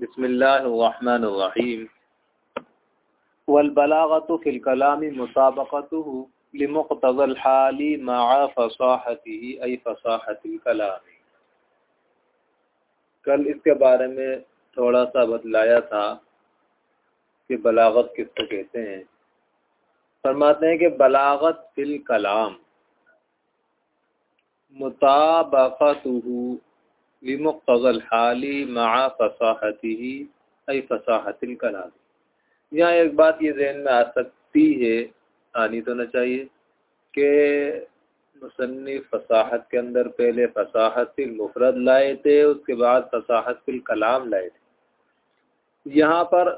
बसमीम वलबलागत फ़िलकलाम मुताबक़त लमक़तज़लहाली मा फ़साहती अई फ़साहतिलकलाम कल इसके बारे में थोड़ा सा बतलाया था कि बलागत किसको कहते हैं। फरमाते हैं कि बलागत फिल कलाम मुताबक़तहू लिमुक़तज़ल हाली मा फ़साहती ही अई फ़साहतिल कलाम यहाँ एक बात ये जहन में आ सकती है आनी तो न चाहिए कि मुसन्फ़ फसाहत के अंदर पहले फसाहत फिल मुफरद लाए थे उसके बाद फसाहत फिल कलाम लाए थे यहाँ पर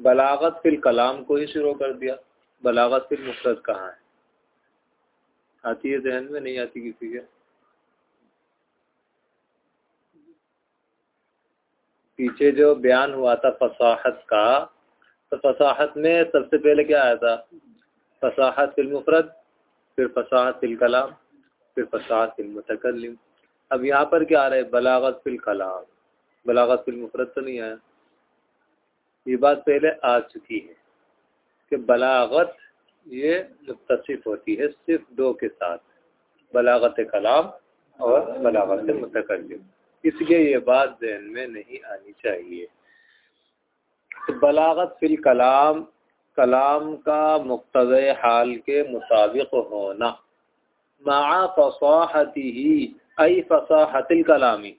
बलागत फिल कलाम को ही शुरू कर दिया बलागत फिल मुफरद कहाँ है आती है जहन में नहीं आती किसी के पीछे जो बयान हुआ था फसाहत का तो फसाहत में सबसे पहले क्या आया था? फसाहत फिल मुफरद, फिर फसाहत फिल कलाम, फिर फसाहत फिल मुतकलम अब यहाँ पर क्या आ रहा है? बलागत फिल कलाम। बलागत फिल मुफरद तो नहीं आया। ये बात पहले आ चुकी है कि बलागत ये मुतसिफ होती है सिर्फ़ दो के साथ, बलागत कलाम और बलागत मुतकलम इसलिए ये बात जहन में नहीं आनी चाहिए। तो बलागत फिल कलाम कलाम का मुख्तज़ हाल के मुताबिक होना। मा फसाहती ही आई फसाहतिल कलामी।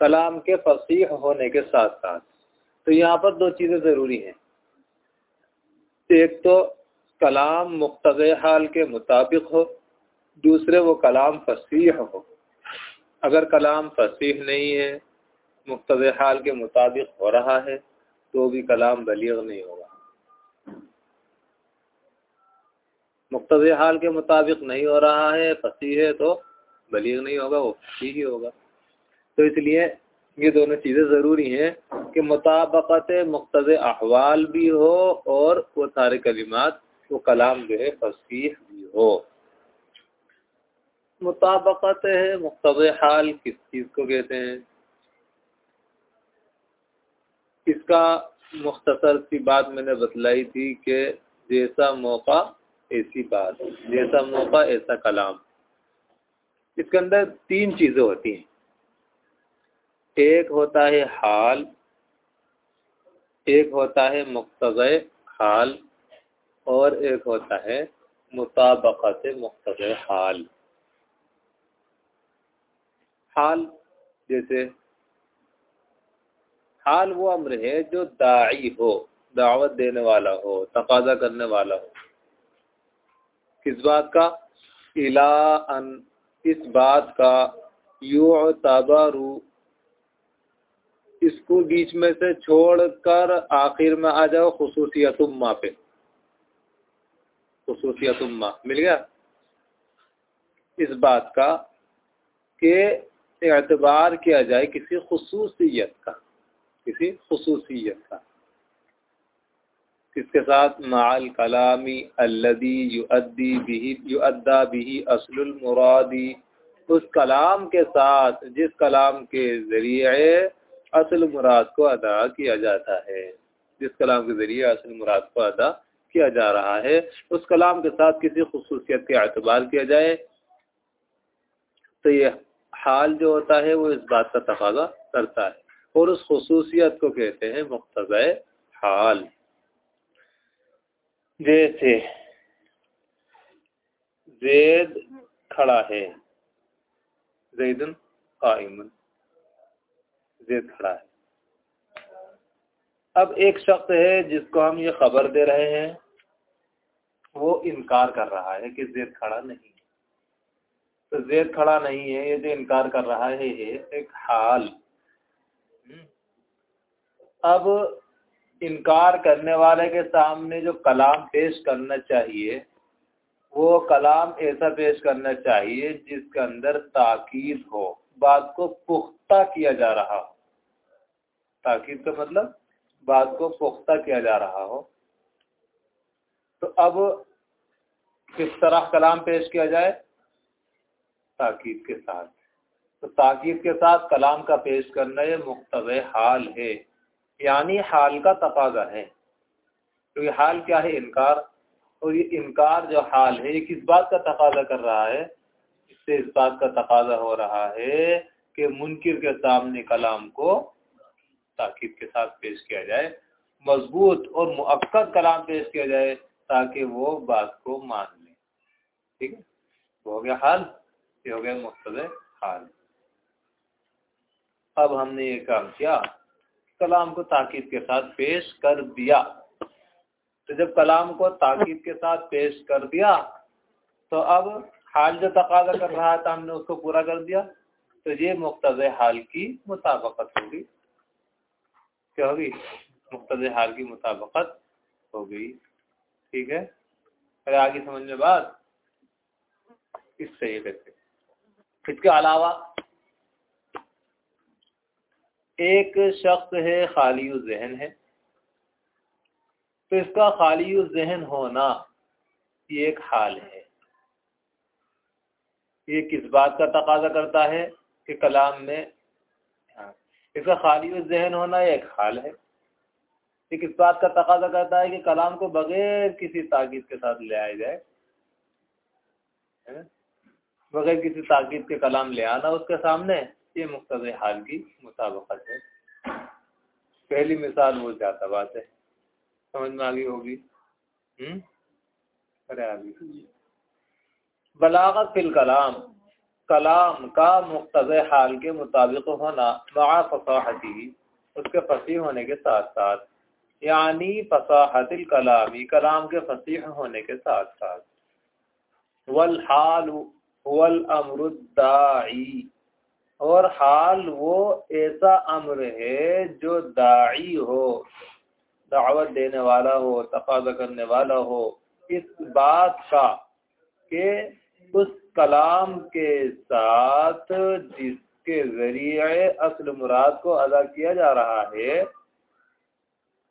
कलाम के फसीह होने के साथ साथ तो यहाँ पर दो चीज़ें ज़रूरी हैं। एक तो कलाम मुख्तज़ हाल के मुताबिक हो, दूसरे वो कलाम फसीह हो। अगर कलाम फसीह नहीं है मुख्तज हाल के मुताबिक हो रहा है तो भी कलाम बलीग नहीं होगा। मुख्तज हाल के मुताबिक नहीं हो रहा है, फसीह है तो बलीग नहीं होगा, वो फसी ही होगा। तो इसलिए ये दोनों चीज़ें ज़रूरी हैं कि मुताबकत मुख्तज अहवाल भी हो और वो सारे कलिमात, वो कलाम जो है, फसीह भी हो। मुताबकत है मुख्तब हाल किस चीज़ को कहते हैं? इसका मुख्तसर सी बात मैंने बतलाई थी कि जैसा मौका, ऐसी बात। जैसा मौका, ऐसा कलाम। इसके अंदर तीन चीज़ें होती हैं। एक होता है हाल, एक होता है मुख्तज़ हाल, और एक होता है मुताबकत मुख्तज़ हाल। हाल जैसे हाल वो अम्र है जो दाई हो, दावत देने वाला हो, तकाजा करने वाला हो। किस बात का? इला अन, इस बात का यू तबारू इसको बीच में से छोड़कर आखिर में आ जाओ खसूसियत खसूसियतुम्मा पे। खसूसियतुम्मा, मिल गया? इस बात का के एतबार किया जाए किसी खसूसियत का, किसी खसूसियत का। किसके साथ? माल कलामी अल्लदी बिही बिही असलुल मुरादी। उस कलाम के साथ, जिस कलाम के ज़रिए असल मुराद को अदा किया जाता है, जिस कलाम के ज़रिए असल मुराद को अदा किया जा रहा है, उस कलाम के साथ किसी खसूसियत के अतबार किया जाए तो ये हाल जो होता है वो इस बात का तकाजा करता है और उस खसूसियत को कहते हैं मुख्तज़ हाल। जैसे जैद खड़ा है, जैदन कायमन, जैद खड़ा है। अब एक शख्स है जिसको हम ये खबर दे रहे हैं, वो इनकार कर रहा है कि जैद खड़ा नहीं तो जेद खड़ा नहीं है, ये जो इनकार कर रहा है, ये एक हाल। अब इनकार करने वाले के सामने जो कलाम पेश करना चाहिए, वो कलाम ऐसा पेश करना चाहिए जिसके अंदर ताकीद हो। बात को पुख्ता किया जा रहा हो। ताकीद का मतलब बात को पुख्ता किया जा रहा हो। तो अब किस तरह कलाम पेश किया जाए? ताकीद के साथ। तो ताकीद के साथ कलाम का पेश करना ये मुख्तव हाल है। यानी हाल का तकाजा है। तो ये हाल क्या है? इनकार। और ये इनकार जो हाल है, ये किस बात का तकाजा कर रहा है? इससे इस बात का तकाजा हो रहा है कि मुनकिर के सामने कलाम को ताकीद के साथ पेश किया जाए। मज़बूत और मुक्द कलाम पेश किया जाए ताकि वो बात को मान ले। ठीक है? हो गया हाल। ये हो गया मुख्तद हाल अब हमने ये काम किया, कलाम को ताकीद के साथ पेश कर दिया। तो जब कलाम को ताकीद के साथ पेश कर दिया तो अब हाल जो तकाजा कर रहा था, हमने उसको पूरा कर दिया। तो ये मुख्तज हाल की मुताबकत होगी। क्या होगी? मुख्तज हाल की मुताबकत हो गई। ठीक है? अरे आगे समझ में बात इस तरीके से इसके अलावा एक शख्स है खाली जहन है। तो इसका खाली जहन होना ये एक हाल है। ये किस बात का तकाजा करता है कि कलाम में हाँ, इसका खाली जहन होना एक हाल है। ये किस बात का तकाजा करता है कि कलाम को बगैर किसी ताकीद के साथ ले आया जाए बगैर किसी ताकीद के कलाम ले आना उसके सामने, ये मुख्त हाल की मुताबकत है। पहली मिसाल वो जाता बात है। समझ में आ गई होगी? हम्म? अरे आ गई। बलागत फिल कलाम कलाम का मुख्तज हाल के मुताबिक होना मा फसाहती उसके फसी होने के साथ साथ यानी फसाहतिल कलामी, कलाम के फसीह होने के साथ साथ वल हाल वल अमरुद्दाई। और हाल वो ऐसा अम्र है जो दाई हो, दावत देने वाला हो तकाजा करने वाला हो, इस बात का कि उस कलाम के साथ जिसके ज़रिए असल मुराद को अदा किया जा रहा है,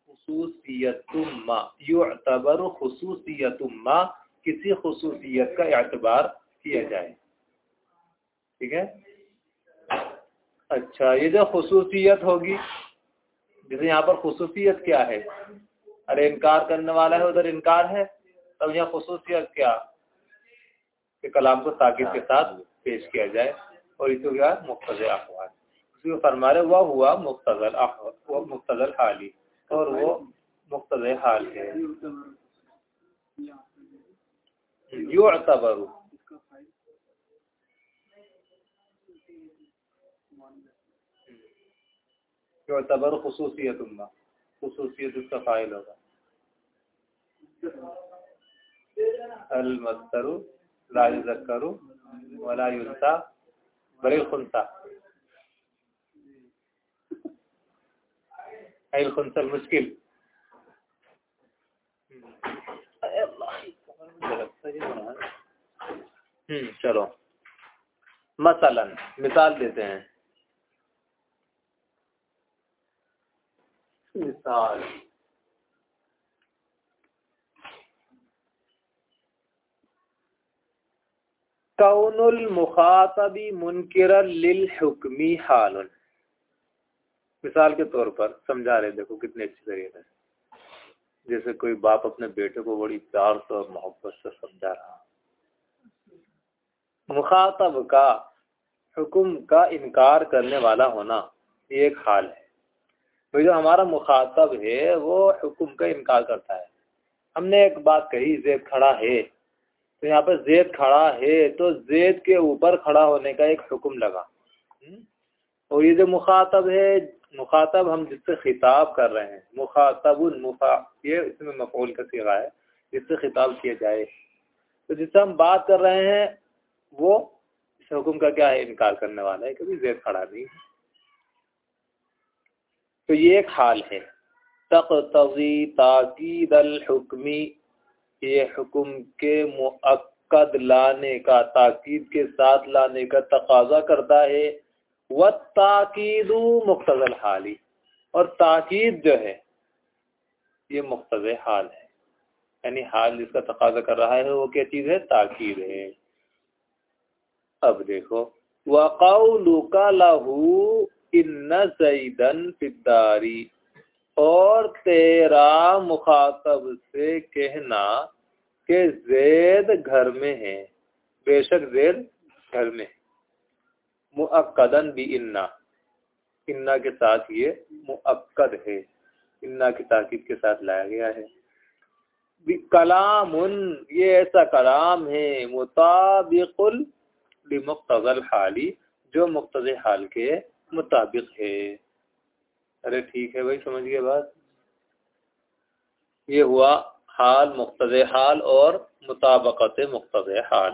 खसूसियतुम्मा युतबर खसूसियतुम्मा, किसी खसूसियत का एतबार किया जाए। ठीक है? अच्छा ये जो खसूसियत होगी जैसे यहाँ पर खसूसियत क्या है? अरे इनकार करने वाला है उधर इनकार है तब यहाँ खसूसियत क्या? कि कलाम को ताकिद के साथ पेश किया जाए और इसको क्या मुख्तज अखबार उसको फरमा रहे वह हुआ मुख्तजल वो मुख्तजल हाली और वो मुख्तज हाल है। यू अतबरू युतबर खसूसियत खसूसियत उसका फ़ाइल होगा अलमस्तरु ला युज़क्करु वला बलिल खुनसा अल खुनसल मुश्किल हम्म चलो मसलन मिसाल देते हैं मिसाल कौनुल मुखातबी मुनकर लिलहुक्मी हाल मिसाल के तौर पर समझा रहे देखो कितने अच्छी तरीके से। जैसे कोई बाप अपने बेटे को बड़ी प्यार से और मोहब्बत से समझा रहा मुखातब का हुक्म का इनकार करने वाला होना ये एक हाल है। तो जो हमारा मुखातब है, वो हुक्म का इनकार करता है। हमने एक बात कही जेद खड़ा है। तो यहाँ पर जेद खड़ा है तो जेद के ऊपर खड़ा होने का एक हुक्म लगा। हम्म? और ये जो मुखातब है, मुखातब हम जिससे खिताब कर रहे हैं मुखातब मुखा, ये इसमें मफूल का सीगा है, जिससे खिताब किया जाए। तो जिससे हम बात कर रहे हैं, वो इस हुक्म का क्या है, इनकार करने वाला है, क्योंकि जेद खड़ा नहीं है। तो ये एक हाल है। तकतजी ताकीद हुक्मी, ये हुक्म के मुक्द लाने का, ताकीद के साथ लाने का तकाजा करता है। व ताकीद मुख्तल हाली, और ताकीद जो है, ये मुख्तज हाल है। यानी हाल जिसका तकाजा कर रहा है, वो क्या चीज़ है? ताकीद है। अब देखो वक़ौलुका लहू इन जईदन फिदारी और तेरा मुखातब से कहना कि जैद घर में है। बेशक जैद घर में मुअक्कदन भी इन्ना। इन्ना के साथ ये मुअक्कद है। इन्ना की ताकीद के साथ लाया गया है। कलाम ये ऐसा कलाम है, मुताबिकुल मुख्तल हाली, जो मुख्तज हाल के मुताबिक है। अरे ठीक है भाई, समझ गए बात? ये हुआ हाल मुख्तज हाल और मुताबकत मुख्तज हाल।